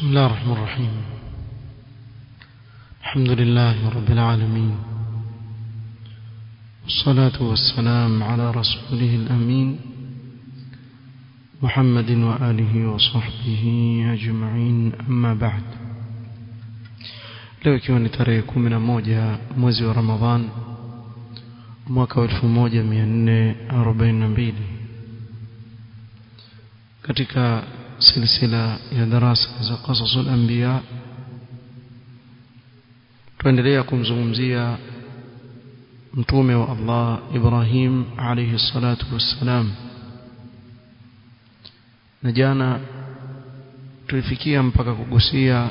بسم الله الرحمن الرحيم. الحمد لله رب العالمين. والصلاة والسلام على رسوله الأمين محمد وآله وصحبه أجمعين. أما بعد. leo ikiwa ni tarehe kumi na moja mwezi wa ramadhan mwaka wa elfu moja silsila ya darasa za qasasul anbiya. Tuendelea kumzungumzia mtume wa Allah Ibrahim alayhi salatu wassalam. Na jana tulifikia mpaka kugusia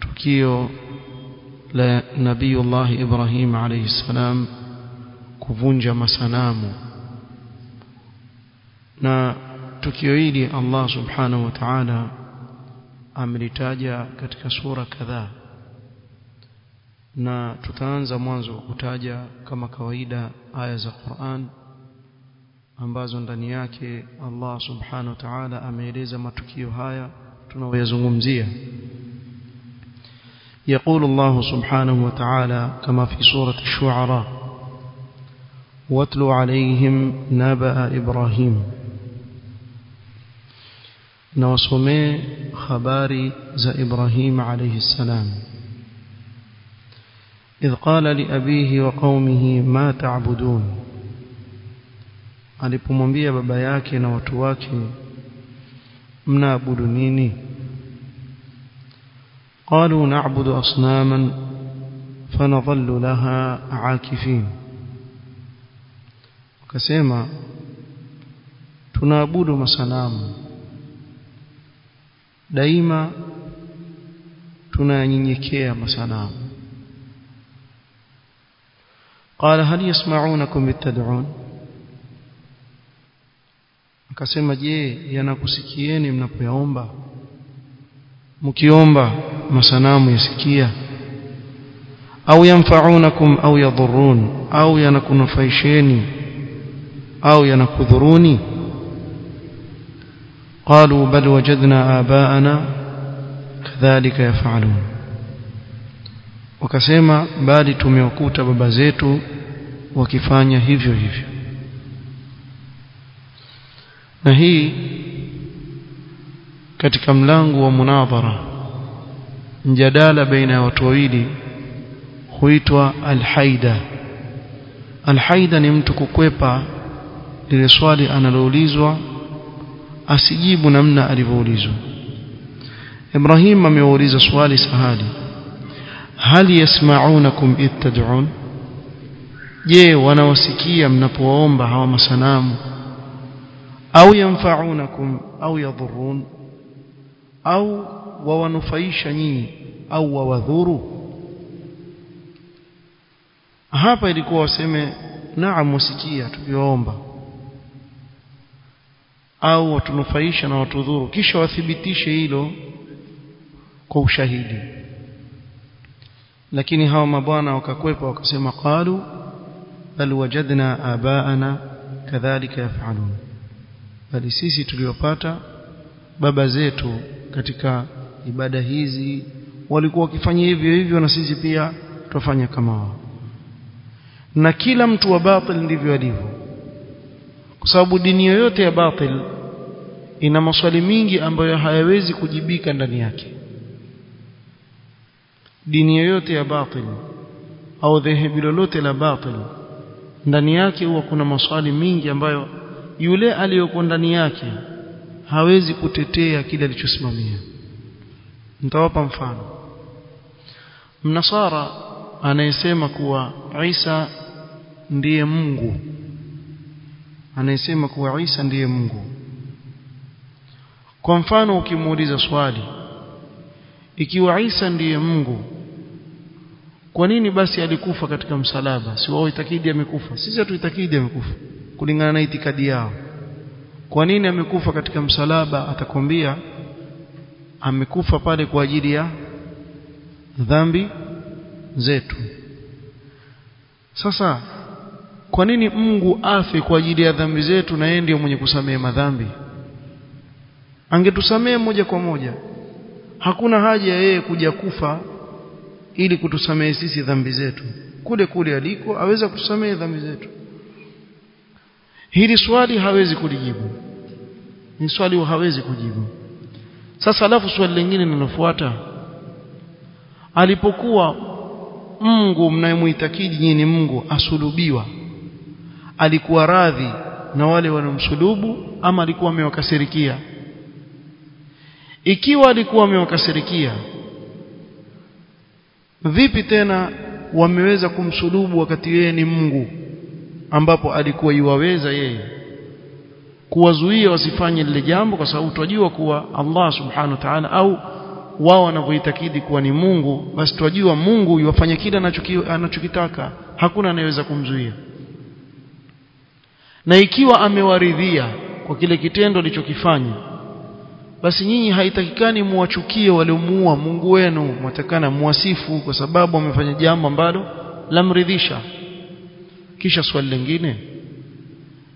tukio la nabiyullah Ibrahim alayhi salam kuvunja masanamu. Na tukio hili Allah subhanahu wa ta'ala amelitaja katika sura kadhaa na tutaanza mwanzo kutaja kama kawaida aya za Qur'an ambazo ndani yake Allah subhanahu wa ta'ala ameeleza matukio haya tunayoyazungumzia يقول الله سبحانه وتعالى كما في سورة الشعراء واتل عليهم نبأ إبراهيم نوصومي خباري ز إبراهيم عليه السلام. إذ قال لأبيه وقومه ما تعبدون؟ علي بمبيا ببياك نوتواك من أبود قالوا نعبد أصناما فنظل لها عاكفين كسيما تنابود مسلامه daima tunayanyenyekea masanamu. Qala hal yasma'unakum bitad'un akasema je yanakusikieni mnapoyaomba? Mkiomba masanamu yasikia? Au yanfa'unakum au yadhurrun? Au yanakunufaisheni? Au yanakudhuruni? قالوا بل وجدنا آباءنا كذلك يفعلون wakasema bali tumewakuta baba zetu wakifanya hivyo hivyo na hii katika mlango wa munadhara mjadala baina ya watu wawili huitwa alhaida alhaida ni mtu kukwepa lile swali analoulizwa asijibu namna alivyoulizwa. Ibrahim ameuliza swali sahali hal yasma'unakum ittad'un je wanawasikia mnapoomba hawa masanamu? Au yanfa'unakum au yadhurun au wawanufaisha nyinyi au wawadhuru? Hapa ilikuwa waseme naam wasikia tukiwaomba au watunufaisha na watudhuru. Kisha wathibitishe hilo kwa ushahidi. Lakini hawa mabwana wakakwepa wakasema qalu bal wajadna abaana kadhalika yafalun. Bali sisi tuliopata baba zetu katika ibada hizi walikuwa wakifanya hivyo hivyo na sisi pia tufanya kama wao na kila mtu wa batil ndivyo alivyo kwa sababu dini yoyote ya batil ina maswali mingi ambayo hayawezi kujibika ndani yake. Dini yoyote ya batil au dhehebu lolote la batil ndani yake huwa kuna maswali mingi ambayo yule aliyoko ndani yake hawezi kutetea kile alichosimamia. Nitawapa mfano. Mnasara anayesema kuwa Isa ndiye Mungu anayesema kuwa Isa ndiye Mungu. Kwa mfano ukimuuliza swali ikiwa Isa ndiye Mungu kwa nini basi alikufa katika msalaba? Si wao itakidi amekufa? Sisi hatuitakidi amekufa kulingana na itikadi yao. Kwa nini amekufa katika msalaba? Atakwambia amekufa pale kwa ajili ya dhambi zetu. Sasa kwa nini Mungu afe kwa ajili ya dhambi zetu na yeye ndiye mwenye kusamehe madhambi? Angetusamehe moja kwa moja hakuna haja ya yeye kuja kufa ili kutusamehe sisi dhambi zetu. Kule kule aliko aweza kutusamehe dhambi zetu. Hili swali hawezi kulijibu. Ni swali hawezi kujibu. Sasa alafu swali lingine linalofuata. Alipokuwa Mungu mnayemuitakidi nyinyi Mungu asulubiwa alikuwa radhi na wale wanaomsulubu ama alikuwa amewakasirikia? Ikiwa alikuwa amewakasirikia vipi tena wameweza kumsulubu wakati yeye ni Mungu ambapo alikuwa iwaweza yeye kuwazuia wasifanye lile jambo? Kwa sababu tunajua kuwa Allah subhanahu wa ta'ala au wao wanavyoitakidi kuwa ni Mungu basi tunajua Mungu yuwafanya kile anachokitaka. Hakuna anayeweza kumzuia na ikiwa amewaridhia kwa kile kitendo alichokifanya basi nyinyi haitakikani muwachukie waliomuua. Mungu wenu mwatakana muwasifu kwa sababu amefanya jambo ambalo lamridhisha. Kisha swali lingine.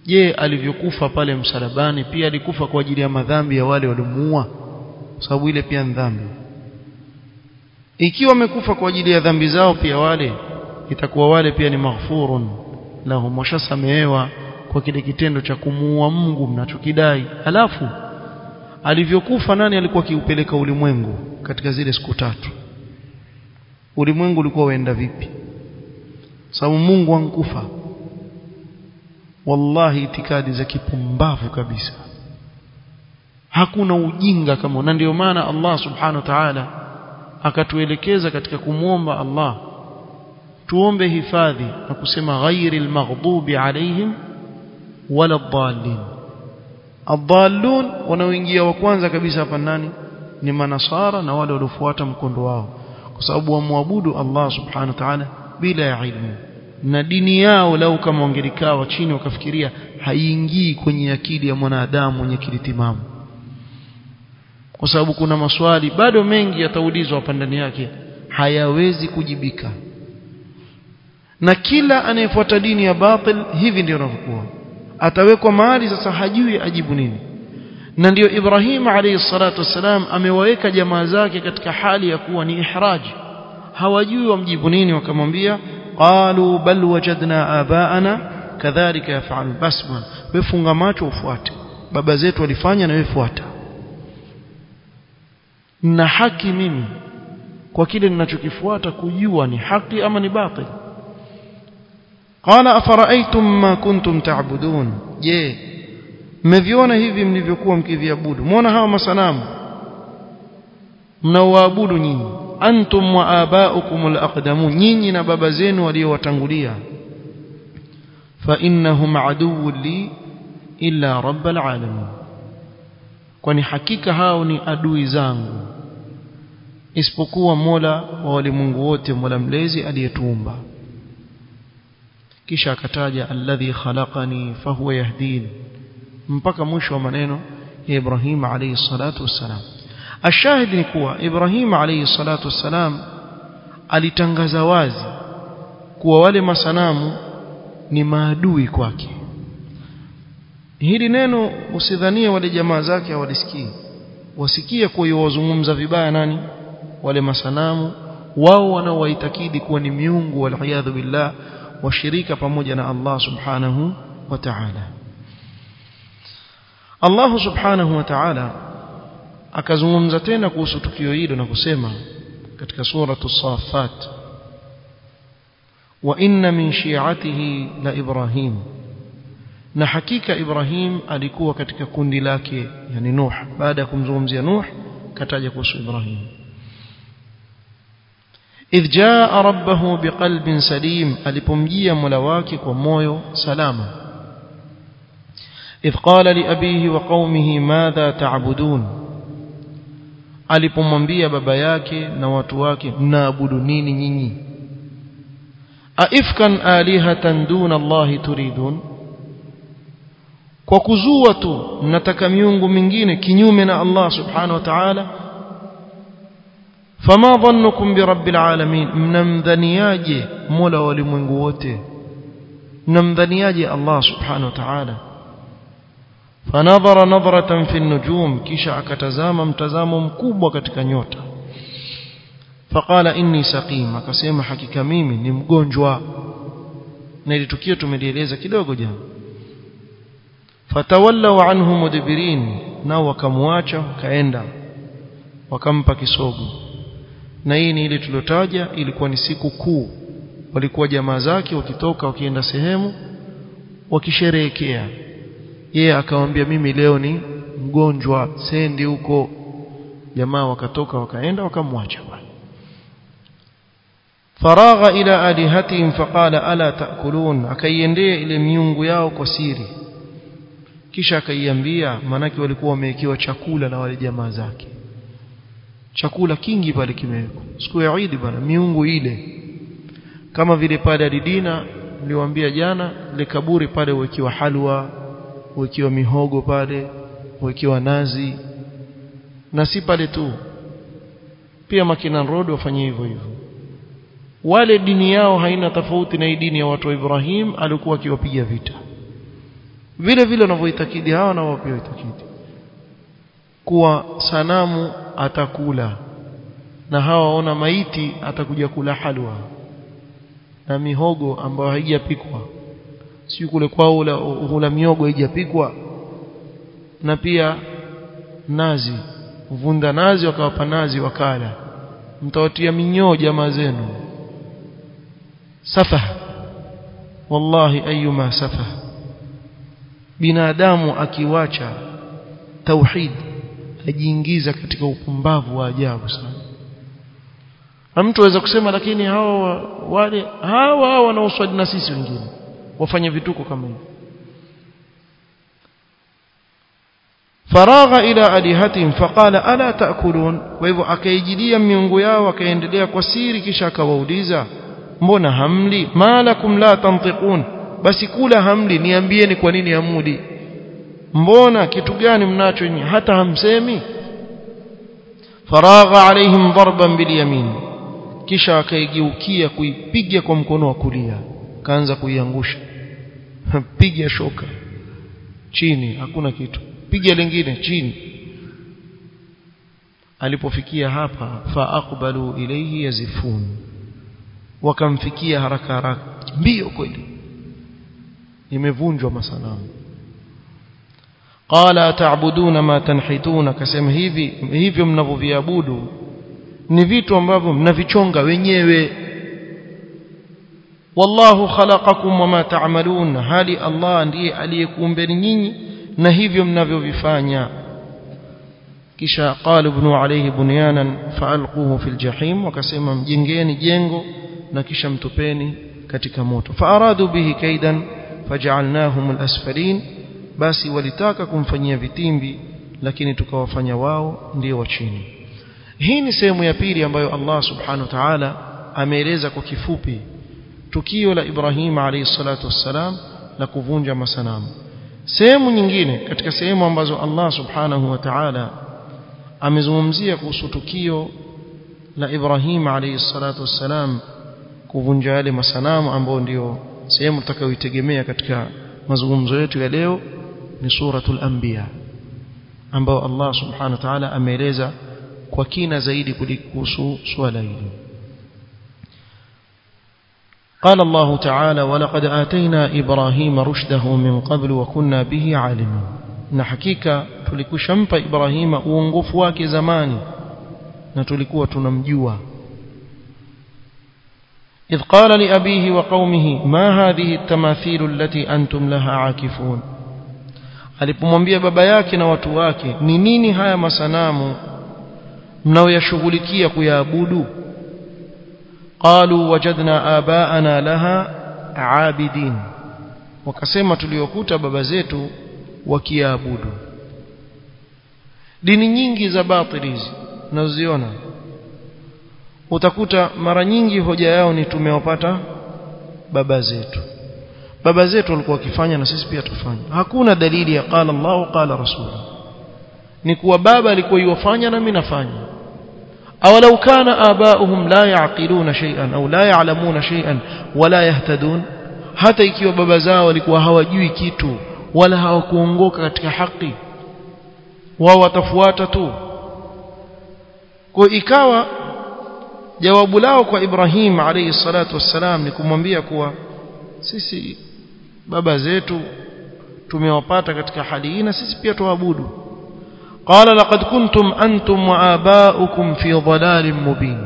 Je alivyokufa pale msalabani pia alikufa kwa ajili ya madhambi ya wale waliomuua? Sababu ile pia ni dhambi. Ikiwa amekufa kwa ajili ya dhambi zao pia wale itakuwa wale pia ni maghfurun. Lahum washasamehewa kwa kile kitendo cha kumuua Mungu mnachokidai. Halafu alivyokufa nani alikuwa akiupeleka ulimwengu katika zile siku tatu? Ulimwengu ulikuwa waenda vipi? Sababu Mungu ankufa wallahi itikadi za kipumbavu kabisa. Hakuna ujinga kama na ndio maana Allah subhanahu wa ta'ala akatuelekeza katika kumwomba Allah tuombe hifadhi na kusema ghairil maghdubi alaihim wala adhallun wanaoingia wa kwanza kabisa hapa nani ni manasara na wale waliofuata mkondo wao. Kwa sababu wamwabudu Allah subhanahu wa ta'ala bila ya ilmu. Na dini yao lau kama wangelikaa chini wakafikiria haiingii kwenye akili ya mwanadamu mwenye kilitimamu kwa sababu kuna maswali bado mengi yataulizwa hapa ndani yake hayawezi kujibika. Na kila anayefuata dini ya batil hivi ndio anavyokuwa atawekwa mahali sasa hajui ajibu nini. Na ndiyo Ibrahim alayhi salatu wasalam amewaweka jamaa zake katika hali ya kuwa ni ihraji. Hawajui wamjibu nini wakamwambia qalu bal wajadna abaana kadhalika yafalu. Bas bwana wewe macho ufuate. Baba zetu walifanya na wewe fuata. Na haki mimi kwa kile ninachokifuata kujua ni haki ama ni batil qala afara'aytum ma kuntum ta'budun? Je mmeviona hivi mlivyokuwa mkiviabudu? Muona hawa masanamu? Mnaoabudu nyinyi? Antum wa abaukum laqdamun nyinyi na baba zenu waliowatangulia. Fa innahum aduwwun li illa rabbil alamin. Kwani hakika hao ni adui zangu isipokuwa Mola wa walimwengu wote Mola mlezi aliyetuumba kisha akataja alladhi khalaqani fahuwa yahdin. Mpaka mwisho wa maneno ya Ibrahim alayhi salatu wassalam. Ashahid ni kuwa Ibrahim alayhi salatu wassalam alitangaza wazi kuwa wale masanamu ni maadui kwake. Hili neno usidhanie wale jamaa zake hawalisikii. Wasikie kuwa wazungumza vibaya nani? Wale masanamu wao wanaowaitakidi kuwa ni miungu waliyadhu billah washirika pamoja na Allah subhanahu wa ta'ala. Allah subhanahu wa ta'ala akazungumza tena kuhusu tukio hilo na kusema katika suratu safat wa inna min shi'atihi la ibrahim. Na hakika ibrahim alikuwa katika kundi lake yani nuh. Baada ya kumzungumzia nuh kataja kuhusu ibrahim idh jaa rabbahu biqalbin salim alipomjia mola wake kwa moyo salama idh qala li abihi wa qaumihi madha ta'budun alipomwambia baba yake na watu wake mnaabudu nini nyinyi aifkan alihatan duna Allah turidun kwa kuzua tu mnataka miungu mingine kinyume na Allah subhanahu wa ta'ala فما ظنكم برب العالمين؟ نمذنياجي مولا ولمنغوتي نمذنياجي الله سبحانه وتعالى. فنظر نظرة في النجوم كيش أكتزام امتزام كوب وكتكنيوتا فقال إني سقيم أكسيم حكي كميمي نمغون جوا نيري تكيتو مديليزا كدوغو جان. فتولوا عنه مدبرين نا وكمواتا كأندا. وكمبا كسوبو na hii ni ile tulotaja ilikuwa ni siku kuu. Walikuwa jamaa zake wakitoka wakienda sehemu wakisherehekea. Yeye akamwambia mimi leo ni mgonjwa sendi huko. Jamaa wakatoka wakaenda wakamwacha faragha ila alihatihim faqala ala taakulun akaiendea ile miungu yao kwa siri. Kisha akaiambia manake walikuwa wamewekewa chakula na wale jamaa zake chakula kingi pale kimewekwa. Siku ya Eid bwana miungu ile. Kama vile pale alidina niliwaambia jana ile kaburi pale uwekiwa halwa uwekiwa mihogo pale uwekiwa nazi. Na si pale tu. Pia Makinan Road wafanye hivyo hivyo. Wale dini yao haina tofauti na dini ya watu wa Ibrahim alikuwa akiwapiga vita. Vile vile wanavyoitakidi hawa na wao pia itakidi kuwa sanamu atakula. Na hawa waona maiti atakuja kula halwa. Na mihogo ambayo haijapikwa. Si kule kwao hula ula miogo haijapikwa. Na pia nazi. Vunda nazi wakawapa nazi wakala. Mtawatia minyoo jamaa zenu. Safaha wallahi ayuma safaha binadamu akiwacha tauhid ajiingiza katika upumbavu wa ajabu sana. Na mtu aweza kusema lakini hawa wale hawa hawa wanaoswali na sisi wengine wafanye vituko kama hivi. Faragha ila alihatihim faqala ala taakulun kwa hivyo akaijilia miungu yao akaendelea kwa siri kisha akawauliza mbona hamli? Malakum la tantiqun. Basi kula hamli niambieni kwa nini hamudi mbona kitu gani mnacho nyinyi? Hata hamsemi? Faragha alaihim darban bilyamin kisha akaigeukia kuipiga kwa mkono wa kulia. Kaanza kuiangusha. Piga shoka. Chini hakuna kitu. Piga lingine chini. Alipofikia hapa fa aqbalu ilayhi yazifun. Wakamfikia haraka haraka. Mbio kweli. Imevunjwa masanamu قال تعبدون ما تنحتون كسم هيفي هيفي من أبو في أبودو نفيتو أمبابو من في تشونغا وينيوي والله خلقكم وما تعملون هالي الله أن عليكم بنيني نهيفي من أبو في كشا قال ابن عليه بنيانا فألقوه في الجحيم وكسم جنجيني جنجو نكشا متوبيني كتك موتو فأرادوا به كيدا فجعلناهم الأسفلين basi walitaka kumfanyia vitimbi lakini tukawafanya wao ndio wa chini. Hii ni sehemu ya pili ambayo Allah subhanahu wa ta'ala ameeleza kwa kifupi tukio la Ibrahim alayhi salatu wassalam la kuvunja masanamu. Sehemu nyingine katika sehemu ambazo Allah subhanahu wa ta'ala amezungumzia kuhusu tukio la Ibrahim alayhi salatu wassalam kuvunja yale masanamu ambao ndio sehemu tutakayoitegemea katika mazungumzo yetu ya leo ni suratul anbiya ambao Allah subhanahu wa ta'ala ameeleza kwa kina zaidi kuhusu swala hili قال الله تعالى ولقد آتينا إبراهيم رشده من قبل وكنا به عالمين na hakika tulikushampa Ibrahima uongofu wake zamani na tulikuwa tunamjua إذ قال لأبيه وقومه ما هذه التماثيل التي أنتم لها عاكفون alipomwambia baba yake na watu wake ni nini haya masanamu mnaoyashughulikia kuyaabudu? Qalu wajadna abaana laha aabidin. Wakasema tuliokuta baba zetu wakiabudu. Dini nyingi za batili hizi unaziona. Utakuta mara nyingi hoja yao ni tumewapata baba zetu baba zetu walikuwa wakifanya na sisi pia tufanye. Hakuna dalili ya qala Allah qala rasul ni kuwa baba alikuwa yofanya na mimi nafanya. Awalau kana abauhum la yaqiluna shay'an au la ya'lamuna shay'an wala yahtadun. Hata ikiwa baba zao walikuwa hawajui kitu wala hawakuongoka katika haki wao watafuata tu. Kwa ikawa jawabu lao kwa Ibrahim alayhi salatu wassalam ni kumwambia kuwa sisi baba zetu tumewapata katika hali hii na sisi pia tuabudu qala laqad kuntum antum wa aba'ukum fi dhalalin mubin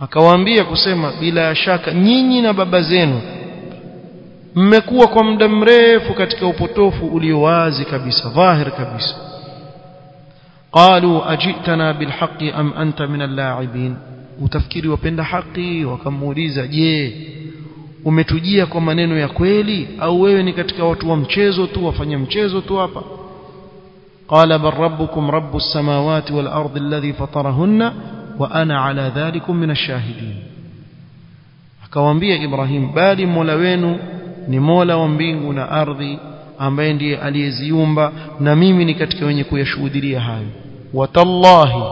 akawaambia kusema bila shaka nyinyi na baba zenu mmekuwa kwa muda mrefu katika upotofu ulio wazi kabisa dhahir kabisa قالوا أجئتنا بالحق أم أنت من اللاعبين utafikiri wapenda haki wakamuuliza je umetujia kwa maneno ya kweli au wewe ni katika watu wa mchezo tu wafanya mchezo tu hapa قال بل ربكم رب السماوات والأرض الذي فطرهن وأنا على ذلك من الشاهدين akawaambia Ibrahim bali Mola wenu ni Mola wa mbingu na ardhi ambaye ndiye aliyeziumba na mimi ni katika wenye kuyashuhudia hayo watallahi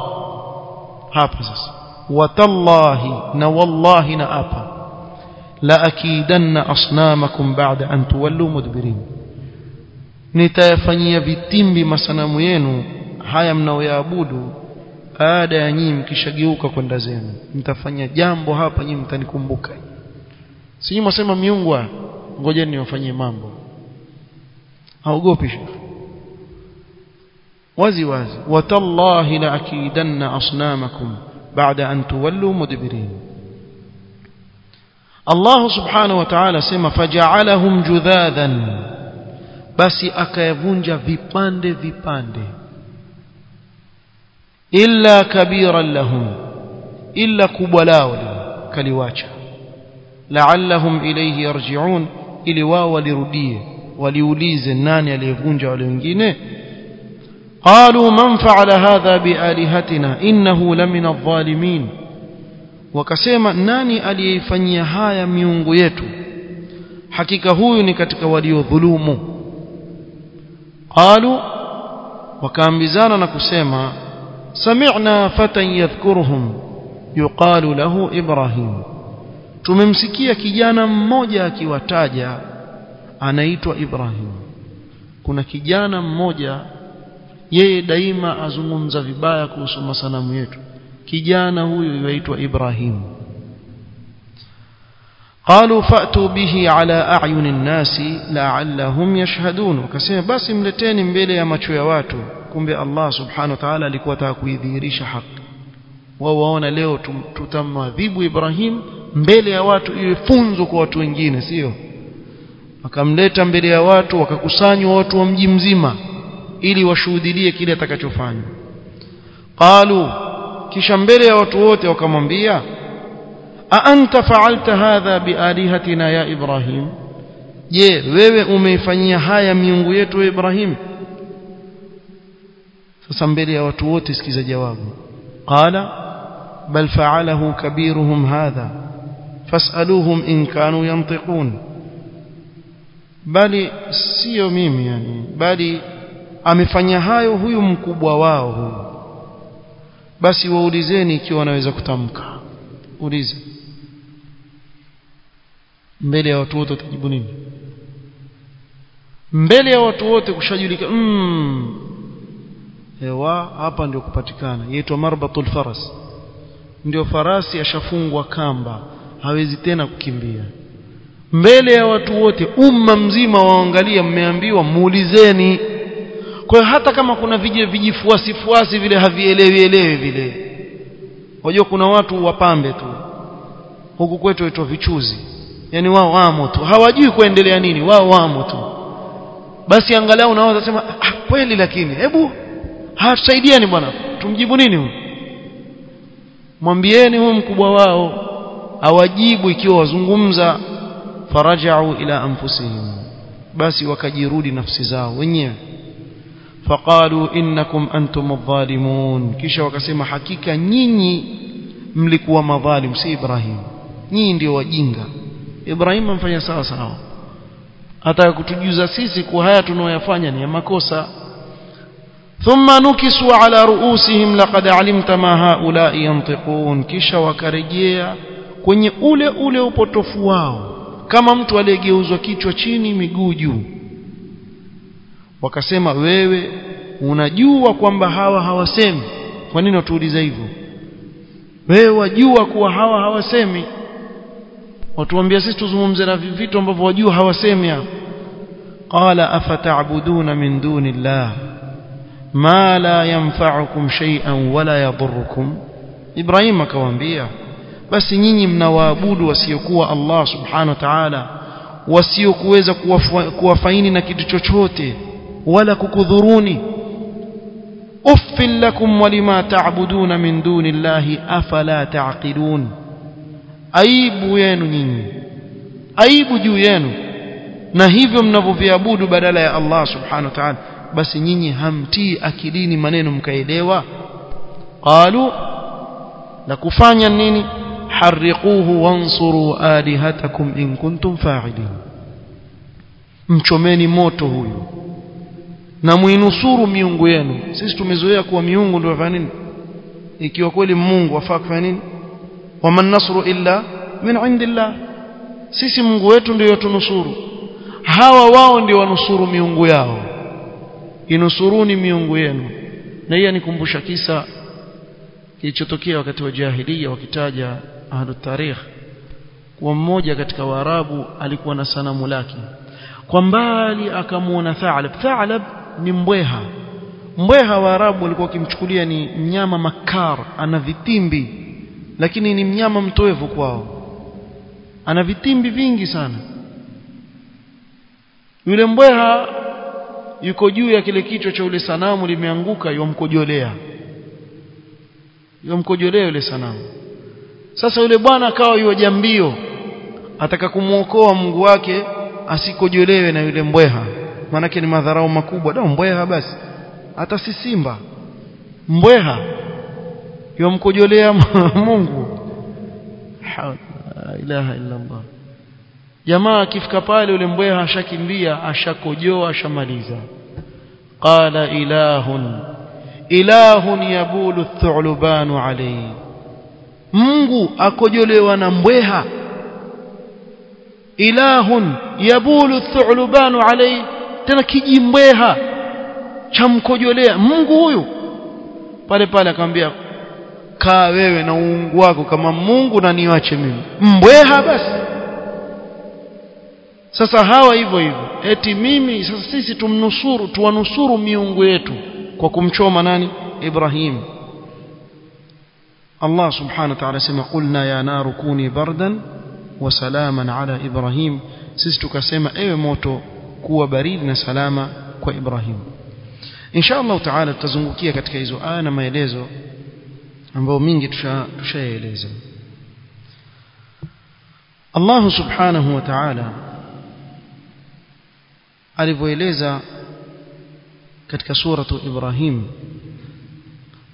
hapa sasa watallahi na wallahi na apa لأكيدن أصنامكم بعد أن تولوا مدبرين. نتافني بيتم بما سنموين حيا منو يابود آدى نيم كشجيوك كند زين. نتافني جامبو ها نيم تنكم بكاي سيما سيما ميونغوا غجني وفني مامبو. أو غوبي شيخ وزي وزي وتالله لأكيدن أصنامكم بعد أن تولوا مدبرين. الله سبحانه وتعالى سما فجعلهم جذاذا بس اكيفونجا في باندي في باندي إلا كبيرا لهم إلا كبلاو كليواتشا لعلهم إليه يرجعون إلي واو لردية وليوليز الناني ليفونجا ولينجيني قالوا من فعل هذا بآلهتنا إنه لمن الظالمين wakasema nani aliyeifanyia haya miungu yetu? Hakika huyu ni katika waliodhulumu. Qalu wakaambizana na kusema sami'na fatan yadhkuruhum yuqalu lahu ibrahim. Tumemsikia kijana mmoja akiwataja anaitwa ibrahim. Kuna kijana mmoja yeye daima azungumza vibaya kuhusu masanamu yetu kijana huyu yaitwa Ibrahim قالوا فأتوا به على أعين الناس لعلهم يشهدون وكسema basi mleteni mbele ya macho ya watu kumbe Allah subhanahu wa ta'ala alikuwa ataka kuidhihirisha haki wao waona leo tutamwadhibu Ibrahim mbele ya watu iwe funzo kwa watu wengine sio akamleta mbele ya watu wakakusanywa watu wa mji mzima ili washuhudie kile atakachofanya qalu kisha mbele ya watu wote wakamwambia a anta fa'alta hadha bialihatina ya ibrahim je wewe umeifanyia haya miungu yetu ibrahim sasa mbele ya watu wote sikiza jawabu qala bal fa'alahu kabiruhum hadha fas'aluhum in kanu yantiqun bali sio mimi yani bali amefanya hayo huyu mkubwa wao huyu basi waulizeni ikiwa wanaweza kutamka. Ulize. Mbele ya watu wote utajibu nini? Mbele ya watu wote kushajulika mm, ewa hapa ndio kupatikana. Yaitwa marbatul faras. Ndio farasi ashafungwa kamba hawezi tena kukimbia. Mbele ya watu wote umma mzima waangalia mmeambiwa muulizeni kwa hata kama kuna vije vijifuasi fuasi vile havielewi elewi vile. Wajua kuna watu wapambe tu. Huku kwetu waitwa vichuzi. Yani wao wamo tu. Hawajui kuendelea nini. Wao wamo tu. Basi angalau unaweza sema ah, kweli lakini hebu hatusaidieni bwana. Tumjibu nini huyu? Mwambieni huyu mkubwa wao awajibu ikiwa wazungumza farajau ila anfusihim. Basi wakajirudi nafsi zao wenyewe faqalu innakum antum adh-dhalimun. Kisha wakasema hakika nyinyi mlikuwa madhalim si Ibrahim. Nyinyi ndio wajinga. Ibrahim amfanya sawa sawa. Hata kutujuza sisi kwa haya tunaoyafanya ni ya makosa. Thumma nukisu ala ruusihim laqad alimta ma haula'i yantiqun. Kisha wakarejea kwenye ule ule upotofu wao. Kama mtu aliyegeuzwa kichwa chini miguu juu wakasema wewe unajua kwamba hawa hawasemi. Kwa nini watuuliza hivyo? Wewe wajua kuwa hawa hawasemi. Watuambia sisi tuzungumze na vitu ambavyo wajua hawasemi hapo qala afata'buduna min duni llah ma la yanfa'ukum shay'an wala yadhurrukum Ibrahim akawaambia basi nyinyi mnawaabudu wasiokuwa Allah subhanahu wa ta'ala wasiokuweza kuwafaini na kitu chochote wala kukudhuruni uffil lakum walima ta'buduna min dunillahi afala ta'qilun aibu yenu nyinyi aibu juu yenu na hivyo mnavyoviabudu badala ya Allah subhanahu wa ta'ala basi nyinyi hamtii akilini maneno mkaelewa qalu la kufanya nini harriquhu wansuru alihatakum in kuntum fa'ilin mchomeni moto huyu na muinusuru miungu yenu. Sisi tumezoea kuwa miungu ndio wafanya nini? Ikiwa kweli Mungu afaa kufanya nini? Waman nasru illa min indillah. Sisi Mungu wetu ndio yatunusuru hawa wao ndio wanusuru miungu yao. Inusuruni miungu yenu. Na hii anikumbusha kisa kilichotokea wakati wa jahiliya wakitaja ahlu tarikh kwa mmoja katika waarabu alikuwa na sanamu lake. Kwa mbali akamuona Thalab Thalab ni mbweha. Mbweha wa arabu walikuwa wakimchukulia ni mnyama makar ana vitimbi. Lakini ni mnyama mtoevu kwao. Ana vitimbi vingi sana. Yule mbweha yuko juu ya kile kichwa cha yule sanamu limeanguka yomkojolea. Yomkojolea yule sanamu. Sasa yule bwana akawa yuaja jambio. Ataka kumwokoa Mungu wake asikojolewe na yule mbweha maanake ni madharau makubwa da mbweha basi hata si simba mbweha yomkojolea Mungu la ilaha illa Allah jamaa akifika pale yule mbweha ashakimbia ashakojoa ashamaliza qala ilahun ilahun yabulu thulubanu alayhi Mungu akojolewa na mbweha ilahun yabulu thulubanu alayhi tena kijimbweha cha mkojolea. Mungu huyu? Pale pale akamwambia kaa wewe na uungu wako kama Mungu na niwache mimi. Mbweha basi. Sasa hawa hivyo hivyo. Eti mimi sasa sisi tumnusuru tuwanusuru miungu yetu kwa kumchoma nani? Ibrahim. Allah subhanahu wa ta'ala sema qulna ya naru kuni bardan wa salaman ala Ibrahim. Sisi tukasema ewe moto kuwa baridi na salama kwa Ibrahim insha Allah taala tutazungukia katika hizo aya na maelezo ambayo mingi tushaeleza Allah subhanahu wa ta'ala alivyoeleza katika suratu Ibrahim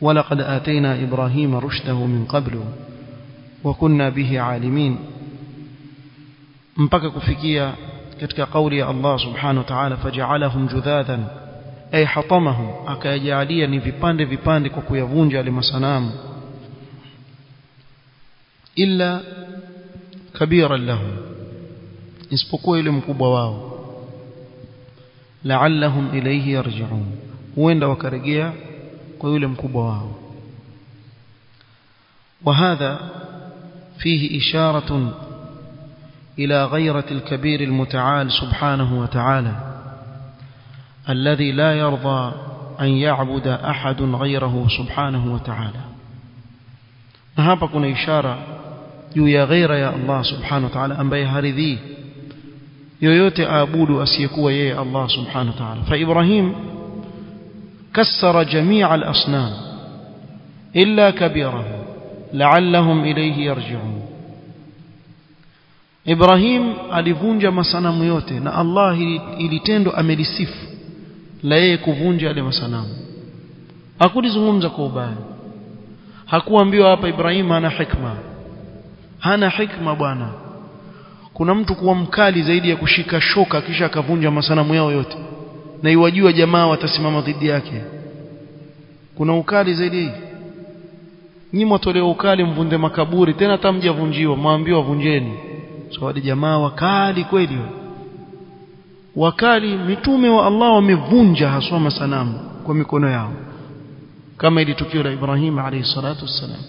ولقد آتينا إبراهيم رشده من قبل وكنا به عالمين mpaka kufikia كتك قولي الله سبحانه وتعالى فجعلهم جذاذا. أي حطمهم أكاجعليا في باند في باند كوكو لما لمسنام إلا كبيرا لهم إسبقوا إلى مكبواه لعلهم إليه يرجعون. وين لو كرجيا قيل مكبواه وهذا فيه إشارة إلى غيرة الكبير المتعال سبحانه وتعالى الذي لا يرضى أن يعبد أحد غيره سبحانه وتعالى. نهابكنا إشارة يو يا غير يا الله سبحانه وتعالى أم بيهارذي يو يوتي أبود أسيكو يا الله سبحانه وتعالى. فإبراهيم كسر جميع الأصنام إلا كبيرهم لعلهم إليه يرجعون. Ibrahim alivunja masanamu yote na Allah ilitendo amelisifu la yeye kuvunja yale masanamu. Hakulizungumza kwa ubaya. Hakuambiwa hapa Ibrahim ana hikma. Hana hikma bwana. Kuna mtu kuwa mkali zaidi ya kushika shoka kisha akavunja masanamu yao yote. Na iwajua jamaa watasimama dhidi yake. Kuna ukali zaidi nyinyi tolea ukali mvunde makaburi tena tamjavunjiwa mwaambiwa vunjeni so wale jamaa wakali kweli wakali mitume wa Allah wamevunja haswa masanamu kwa mikono yao. Kama ili tukio la Ibrahim alayhi salatu wassalam.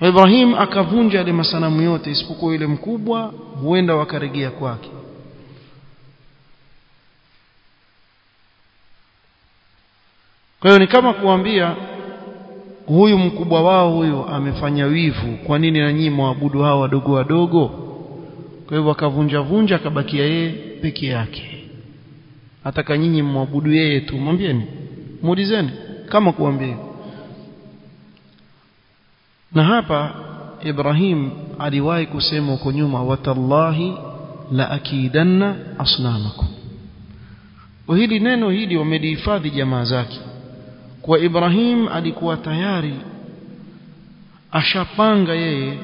Ibrahim akavunja yale masanamu yote isipokuwa ile mkubwa huenda wakaregea kwake. Kwa hiyo ni kama kuambia huyu mkubwa wao huyo amefanya wivu. Kwa nini na nyinyi mwabudu hao wadogo wadogo? Kwa hivyo akavunja vunja akabakia yeye peke yake. Ataka nyinyi mwabudu yeye tu mwambieni muulizeni kama kuambia na hapa Ibrahim aliwahi kusema huko nyuma watallahi la akidanna asnamakum. Hili neno hili wamelihifadhi jamaa zake kwa Ibrahim alikuwa tayari ashapanga yeye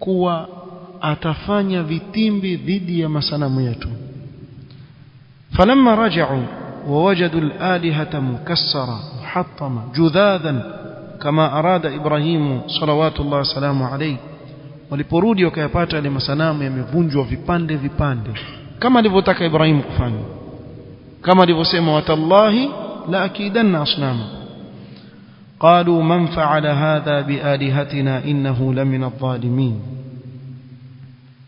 kuwa atafanya vitimbi dhidi ya masanamu yetu falamma raja'u الآلهة مكسرة محطمة جذاذا كما أراد إبراهيم صلوات الله وسلامه عليه waliporudi wakayapata yale masanamu yamevunjwa vipande vipande kama alivyotaka Ibrahim kufanya kama alivyosema watallahi لأكيدن أصنامه قالوا من فعل هذا بآلهتنا إنه لمن الظالمين.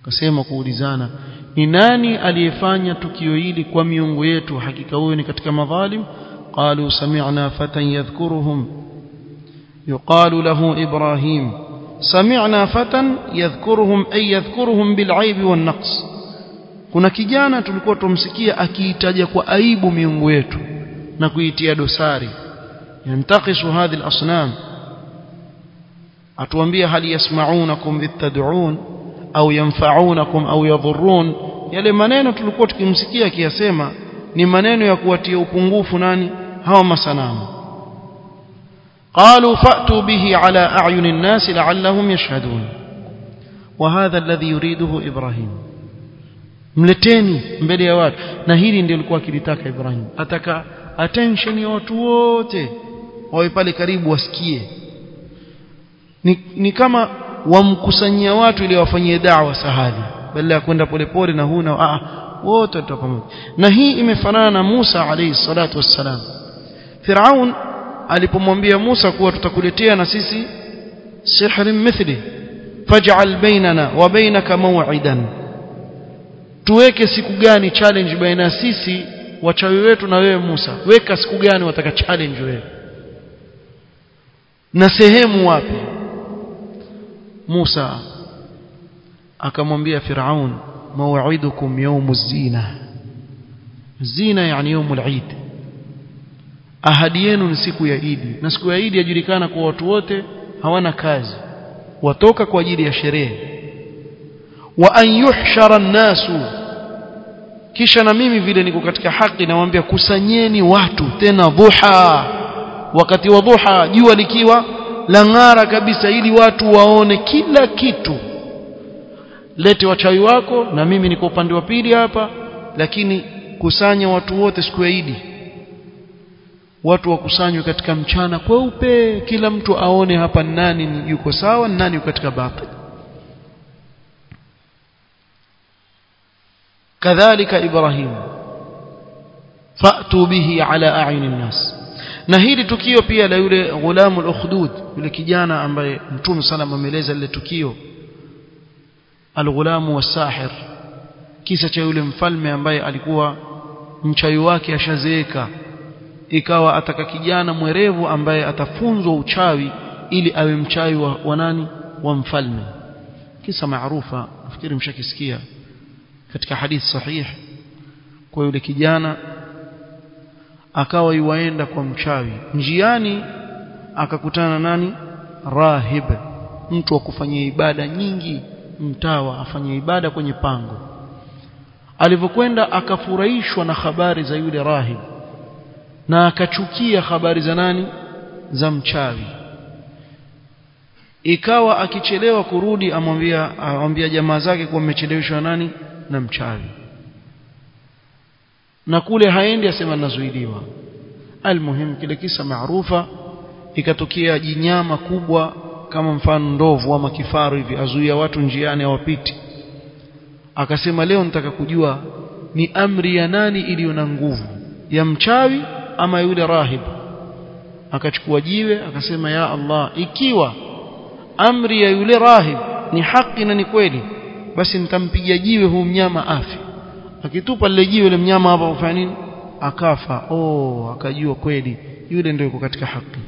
قسيم قول زانا إناني أليفاني تكيويلي كوم ينغويتو حكي كويني كتك مظالم قالوا سمعنا فتى يذكرهم يقال له إبراهيم سمعنا فتى يذكرهم أي يذكرهم بالعيب والنقص كنا كيجانا تلقوا تمسكية أكي تجيك وأيب من ويتو na kuitia dosari yantaqisu hadhi al-asnam atuambia hali yasma'unakum bittad'un au yanfa'unakum au yadhurrun yale maneno tulikuwa tukimsikia akiyasema ni maneno ya kuwatia upungufu nani hawa masanamu قالوا فأتوا به على أعين الناس لعلهم يشهدون وهذا الذي يريده إبراهيم mleteni mbele ya watu na hili ndio alikuwa akilitaka Ibrahim ataka attention ya watu wote. Wawe pale karibu wasikie. Ni, ni kama wamkusanyia watu ili wafanyie da'wa sahali. Badala ya kwenda polepole na huna ah wote watakuwa pamoja. Na hii imefanana na Musa alayhi salatu wassalam. Firaun alipomwambia Musa kuwa tutakuletea na sisi sihrin mithli faj'al bainana wa bainaka maw'idan. Tuweke siku gani challenge baina sisi wachawi wetu na wewe Musa. Weka siku gani wataka challenge wewe? Na sehemu wapi? Musa akamwambia Firaun maw'idukum yawmuz zina. Zina yani yawm al-eid. Ahadi yenu ni siku ya Idi na siku ya Idi yajulikana kwa watu wote hawana kazi. Watoka kwa ajili ya sherehe. Wa an yuhshara an-nasu kisha na mimi vile niko katika haki nawaambia kusanyeni watu tena dhuha. Wakati wa dhuha jua likiwa lang'ara kabisa ili watu waone kila kitu. Lete wachawi wako na mimi niko upande wa pili hapa lakini kusanya watu wote siku ya Idi. Watu wakusanywe katika mchana kweupe kila mtu aone hapa nani yuko sawa nani yuko katika batil kadhalika Ibrahim. Fa'tu bihi ala a'yuni nas na hili tukio pia la yule ghulamu al-ukhdud yule kijana ambaye mtume sallam ameeleza lile tukio. Al-ghulamu was-sahir. Kisa cha yule mfalme ambaye alikuwa mchawi wake ashazeeka. Ikawa ataka kijana mwerevu ambaye atafunzwa uchawi ili awe mchawi wa, wa nani? Wa mfalme. Kisa maarufa nafikiri mshakisikia katika hadith sahih kwa yule kijana akawa yuaenda kwa mchawi. Njiani akakutana nani? Rahib mtu wa kufanyia ibada nyingi mtawa afanyia ibada kwenye pango. Alivyokwenda akafurahishwa na habari za yule rahib na akachukia habari za nani? Za mchawi. Ikawa akichelewa kurudi amwambia amwambia jamaa zake kuwa mmecheleweshwa nani na mchawi. Na kule haendi asema nazuiliwa. Almuhim kile kisa maarufa ikatokea jinyama kubwa kama mfano ndovu ama kifaru hivi azuia watu njiani awapiti akasema leo nitaka kujua ni amri ya nani iliyo na nguvu ya mchawi ama yule rahib? Akachukua jiwe akasema ya Allah ikiwa amri ya yule rahib ni haki na ni kweli basi nitampiga jiwe huu mnyama afi akitupa lile jiwe yule mnyama hapa afanya nini? Akafa. Oh akajua kweli yule ndio yuko katika haki.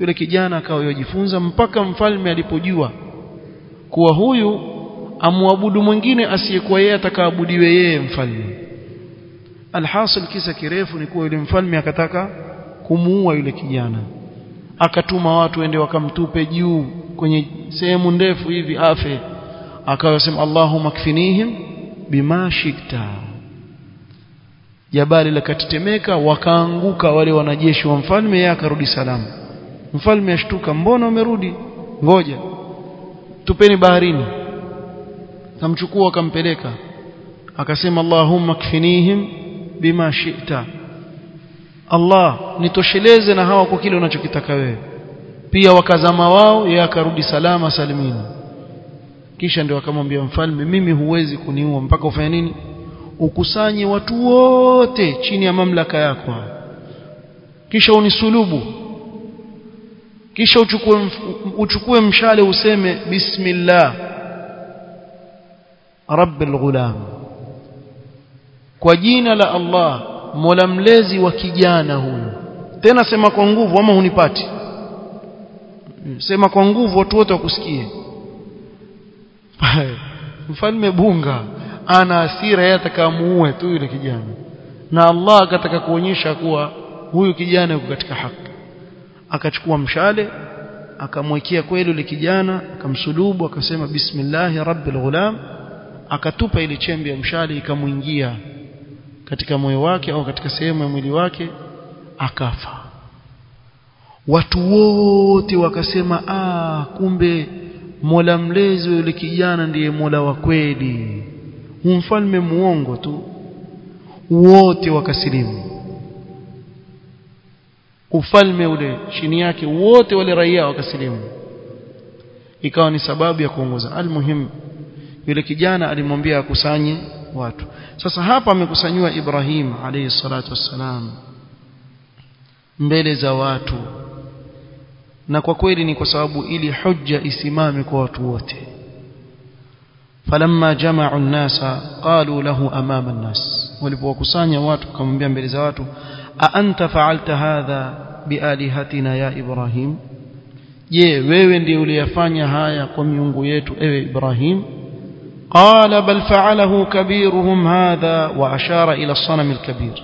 Yule kijana akawa yojifunza mpaka mfalme alipojua kuwa huyu amwabudu mwingine asiyekuwa yeye atakaabudiwe yeye mfalme. Alhasil kisa kirefu ni kuwa yule mfalme akataka kumuua yule kijana. Akatuma watu ende wakamtupe juu kwenye sehemu ndefu hivi afe akawasema Allahumma kfinihim bima shikta. Jabali lakatetemeka wakaanguka wale wanajeshi wa mfalme yeye akarudi salama. Mfalme ashtuka mbona umerudi? Ngoja tupeni baharini. Kamchukua akampeleka akasema Allahumma kfinihim bima shi'ta Allah nitosheleze na hawa kwa kile unachokitaka wewe. Pia wakazama wao yeye akarudi salama salimini kisha ndio akamwambia mfalme mimi huwezi kuniua. Mpaka ufanye nini? Ukusanye watu wote chini ya mamlaka yako. Kisha unisulubu. Kisha uchukue uchukue mshale useme bismillah rabbil ghulam. Kwa jina la Allah mola mlezi wa kijana huyu tena sema kwa nguvu ama hunipati? Sema kwa nguvu watu wote wakusikie mfalme bunga ana asira yeye atakamuue tu yule kijana. Na Allah akataka kuonyesha kuwa huyu kijana yuko katika haki. Akachukua mshale akamwekea kweli yule kijana akamsulubu akasema bismillahi rabbil ghulam. Akatupa ile chembe ya mshale ikamuingia katika moyo wake au katika sehemu ya mwili wake akafa. Watu wote wakasema ah kumbe Mola mlezi yule kijana ndiye Mola wa kweli. Mfalme muongo tu. Wote wakasilimu. Ufalme ule chini yake wote wale raia wakasilimu. Ikawa ni sababu ya kuongoza. Almuhim yule kijana alimwambia akusanye watu. Sasa hapa amekusanywa Ibrahim alayhi salatu wassalam mbele za watu na kwa kweli ni kwa sababu ili hujja isimame kwa watu wote falamma jama'u an-nasa qalu lahu amama an-nas walipowakusanya watu wakamwambia mbele za watu a anta fa'alta hadha bialihatina ya Ibrahim je wewe ndiye uliyafanya haya kwa miungu yetu ewe Ibrahim قال بل فعله كبيرهم هذا واشار إلى الصنم الكبير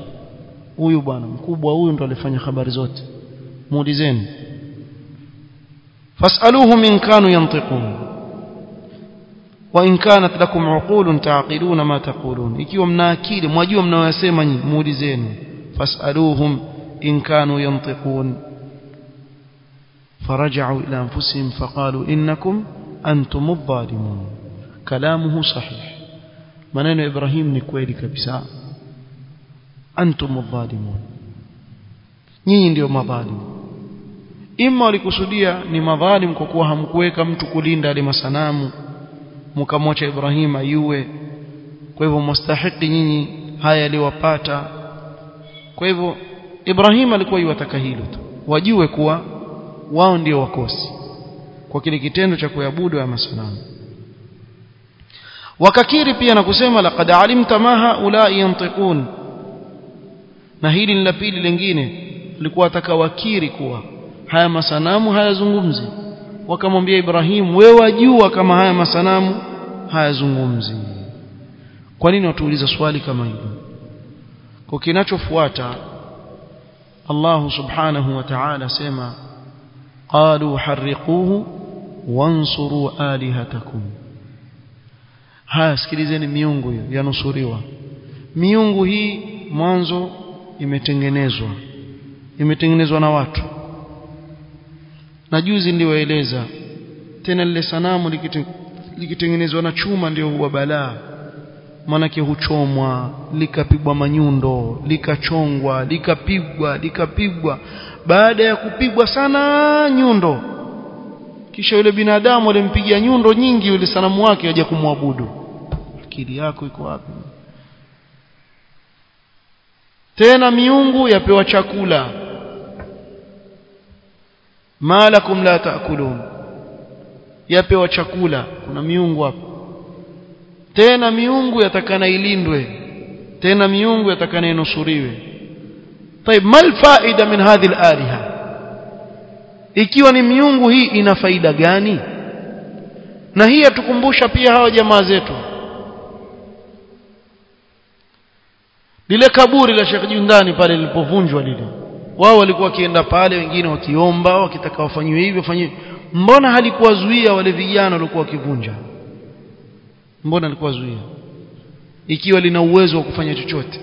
huyu bwana mkubwa huyu ndo alifanya habari zote muulizeni فاسألوهم إن كانوا ينطقون. وإن كانت لكم عقول تعقلون ما تقولون. إكيوم ناكيل akili mwajua mnayosema فاسألوهم إن كانوا ينطقون. فرجعوا إلى أنفسهم فقالوا إنكم أنتم الظالمون. كلامه صحيح. منين إبراهيم نكويل كبساء أنتم الظالمون. نين ديوم الظالمون imma walikusudia ni madhalim kwa kuwa hamkuweka mtu kulinda ile masanamu mkamwacha Ibrahim ayue. Kwa hivyo mustahiki nyinyi haya yaliwapata kwa hivyo Ibrahim alikuwa yuwataka hilo tu. Wajue kuwa wao ndio wakosi kwa kile kitendo cha kuabudu ya masanamu. Wakakiri pia na kusema laqad alimta ma haulai yantiqun. Na hili ni la pili lingine alikuwa atakawakiri kuwa haya masanamu hayazungumzi. Wakamwambia Ibrahim wewe wajua kama haya masanamu hayazungumzi. Kwa nini watuuliza swali kama hilo? Kwa kinachofuata Allah subhanahu wa ta'ala sema qalu harriquhu wansuru alihatakum. Haya sikilizeni miungu hiyo yanusuriwa. Miungu hii mwanzo imetengenezwa. Imetengenezwa na watu na juzi niliwaeleza tena lile sanamu likitengenezwa na chuma ndio huwa balaa. Manake huchomwa likapigwa manyundo likachongwa likapigwa likapigwa. Baada ya kupigwa sana nyundo. Kisha yule binadamu alimpigia nyundo nyingi yule sanamu wake aje kumwabudu. Akili yako iko wapi? Tena miungu yapewa chakula malakum la taakulun yapewa chakula kuna miungu hapo tena miungu yatakana ilindwe tena miungu yatakana inusuriwe طيب ما الفائده من هذه الالهه ikiwa ni miungu hii ina faida gani na hii atukumbusha pia hawa jamaa zetu lile kaburi la Sheikh Jundani pale lilipovunjwa lile wao walikuwa wakienda pale wengine wakiomba wakitaka wafanyiwe hivyo fanyiwe mbona halikuwazuia wale vijana walikuwa wakivunja? Mbona halikuwazuia? Ikiwa lina uwezo wa kufanya chochote.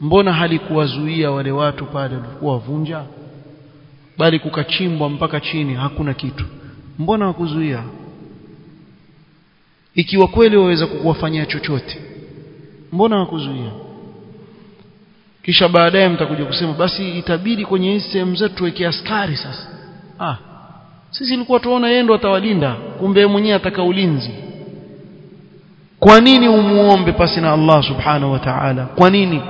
Mbona halikuwazuia wale watu pale walikuwa wavunja? Bali kukachimbwa mpaka chini hakuna kitu. Mbona wakuzuia ikiwa kweli waweza kukuwafanyia chochote mbona wakuzuia kisha baadaye mtakuja kusema basi itabidi kwenye hizi sehemu zetu tuweke askari sasa. Ah sisi ilikuwa tuona yeye ndo atawalinda kumbe mwenyewe ataka ulinzi. Kwa nini umuombe pasi na Allah subhanahu wa ta'ala? Kwa nini?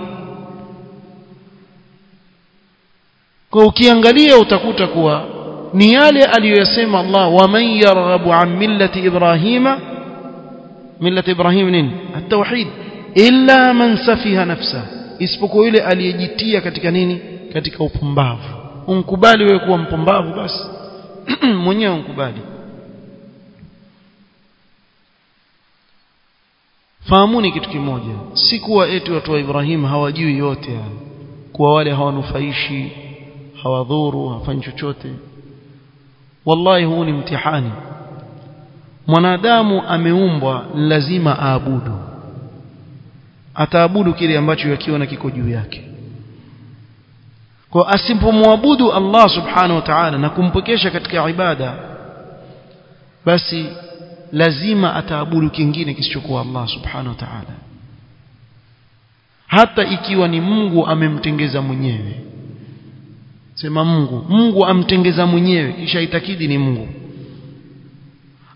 Kwa ukiangalia utakuta kuwa ni yale aliyoyasema Allah wa man yarghabu an millati ibrahima millati ibrahim nini? At-tauhid illa man safiha nafsa isipokuwa yule aliyejitia katika nini? Katika upumbavu. Unkubali wewe kuwa mpumbavu basi. Mwenyewe unkubali. Fahamuni kitu kimoja. Si kuwa eti watu wa Ibrahim hawajui yote yani kuwa wale hawanufaishi hawadhuru hafanyi chochote. Wallahi huu ni mtihani. Mwanadamu ameumbwa lazima aabudu ataabudu kile ambacho yakiwa na kiko juu yake. Kwa asipomwabudu Allah subhanahu wa ta'ala na kumpokesha katika ibada basi lazima ataabudu kingine kisichokuwa Allah subhanahu wa ta'ala. Hata ikiwa ni Mungu amemtengeza mwenyewe. Sema Mungu Mungu amtengeza mwenyewe kisha itakidi ni Mungu.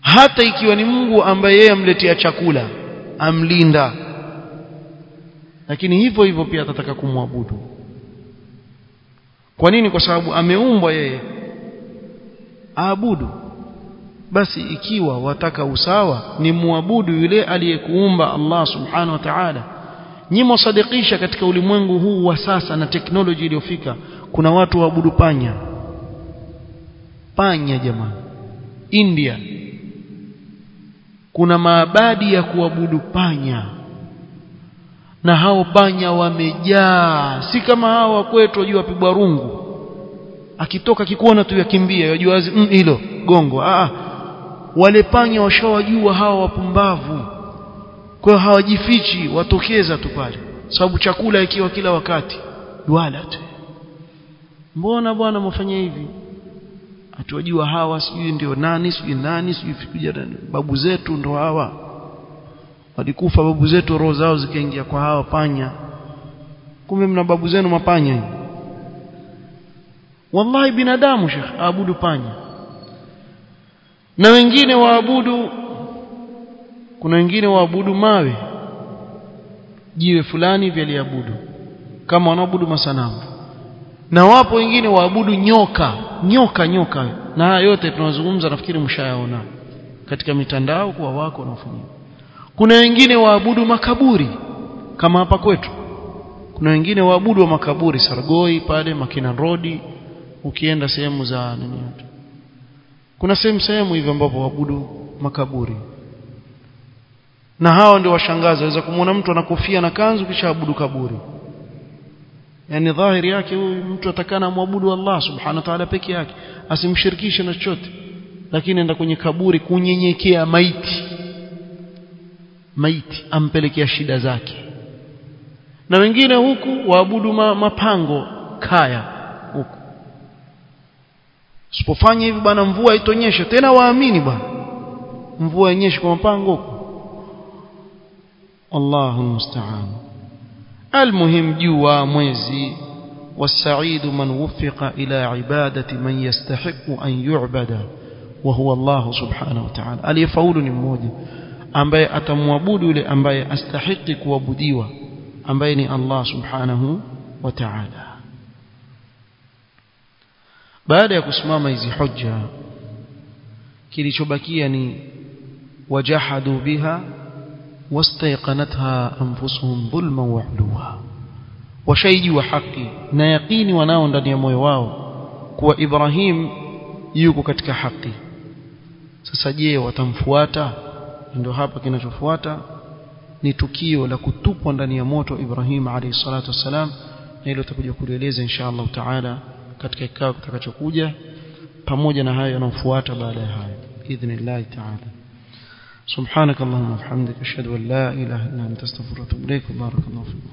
Hata ikiwa ni Mungu ambaye yeye amletea chakula amlinda lakini hivyo hivyo pia atataka kumwabudu. Kwa nini? Kwa sababu ameumbwa yeye. Aabudu. Basi ikiwa wataka usawa ni muabudu yule aliyekuumba Allah subhanahu wa ta'ala. Nyinyi msadikisha katika ulimwengu huu wa sasa na teknoloji iliyofika. Kuna watu waabudu panya. Panya jamani. India. Kuna maabadi ya kuabudu panya na hao panya wamejaa. Si kama hao wa kwetu wajua wapigwa rungu. Akitoka kikuona tu yakimbia yajua hilo mm, gongo ah wale panya washawajua hawa wapumbavu. Kwa hiyo hawajifichi watokeza tu pale. Sababu chakula ikiwa kila wakati wala tu. Mbona bwana mfanye hivi? Atuwajua hawa sijui ndio nani sijui nani sijui babu zetu ndo hawa walikufa babu zetu roho zao zikaingia kwa hawa panya. Kumbe mna babu zenu mapanya wallahi binadamu shekh aabudu panya. Na wengine waabudu kuna wengine waabudu mawe. Jiwe fulani vyaliabudu kama wanaabudu masanamu. Na wapo wengine waabudu nyoka nyoka nyoka. Na haya yote tunazungumza nafikiri mshayaona katika mitandao kuwa wako wanaofanya kuna wengine waabudu makaburi kama hapa kwetu. Kuna wengine waabudu wa makaburi Sargoi pale Makina rodi ukienda sehemu za nini kuna sehemu sehemu hivyo ambapo waabudu makaburi. Na hao ndio washangaza waweza kumuona mtu anakofia na kanzu kisha abudu kaburi. Yani dhahiri yake huyu mtu atakana muabudu Allah subhanahu wa ta'ala peke yake asimshirikishe na chochote. Lakini enda kwenye kaburi kunyenyekea maiti maiti ampelekea shida zake na wengine huku waabudu ma, mapango kaya huku usipofanya hivi bwana mvua itonyeshe tena waamini bwana mvua yenyeshe kwa mapango huku Allahu musta'an المهم جوا mwezi والسعيد من وفق إلى عبادة من يستحق أن يعبد وهو الله سبحانه وتعالى aliyefaulu ni mmoja ambaye atamwabudu yule ambaye astahiki kuabudiwa ambaye ni Allah subhanahu wa ta'ala. Baada ya kusimama hizi hujja kilichobakia ni wajahadu biha wastaiqanatha anfusuhum dhulman wa uluwa washaiji wa haki na yaqini wanao ndani ya moyo wao kuwa Ibrahim yuko katika haki. Sasa je watamfuata ndio hapa kinachofuata. Ni tukio la kutupwa ndani ya moto Ibrahim alayhi salatu wasalam na hilo tutakuja kulieleza inshallah taala katika kikao kitakachokuja. Pamoja na hayo yanayofuata baada ya hayo idhnillah taala. Subhanakallahumma wa bihamdika ashhadu an la ilaha illa anta astaghfiruka wa atubu ilaik barakallahu fiik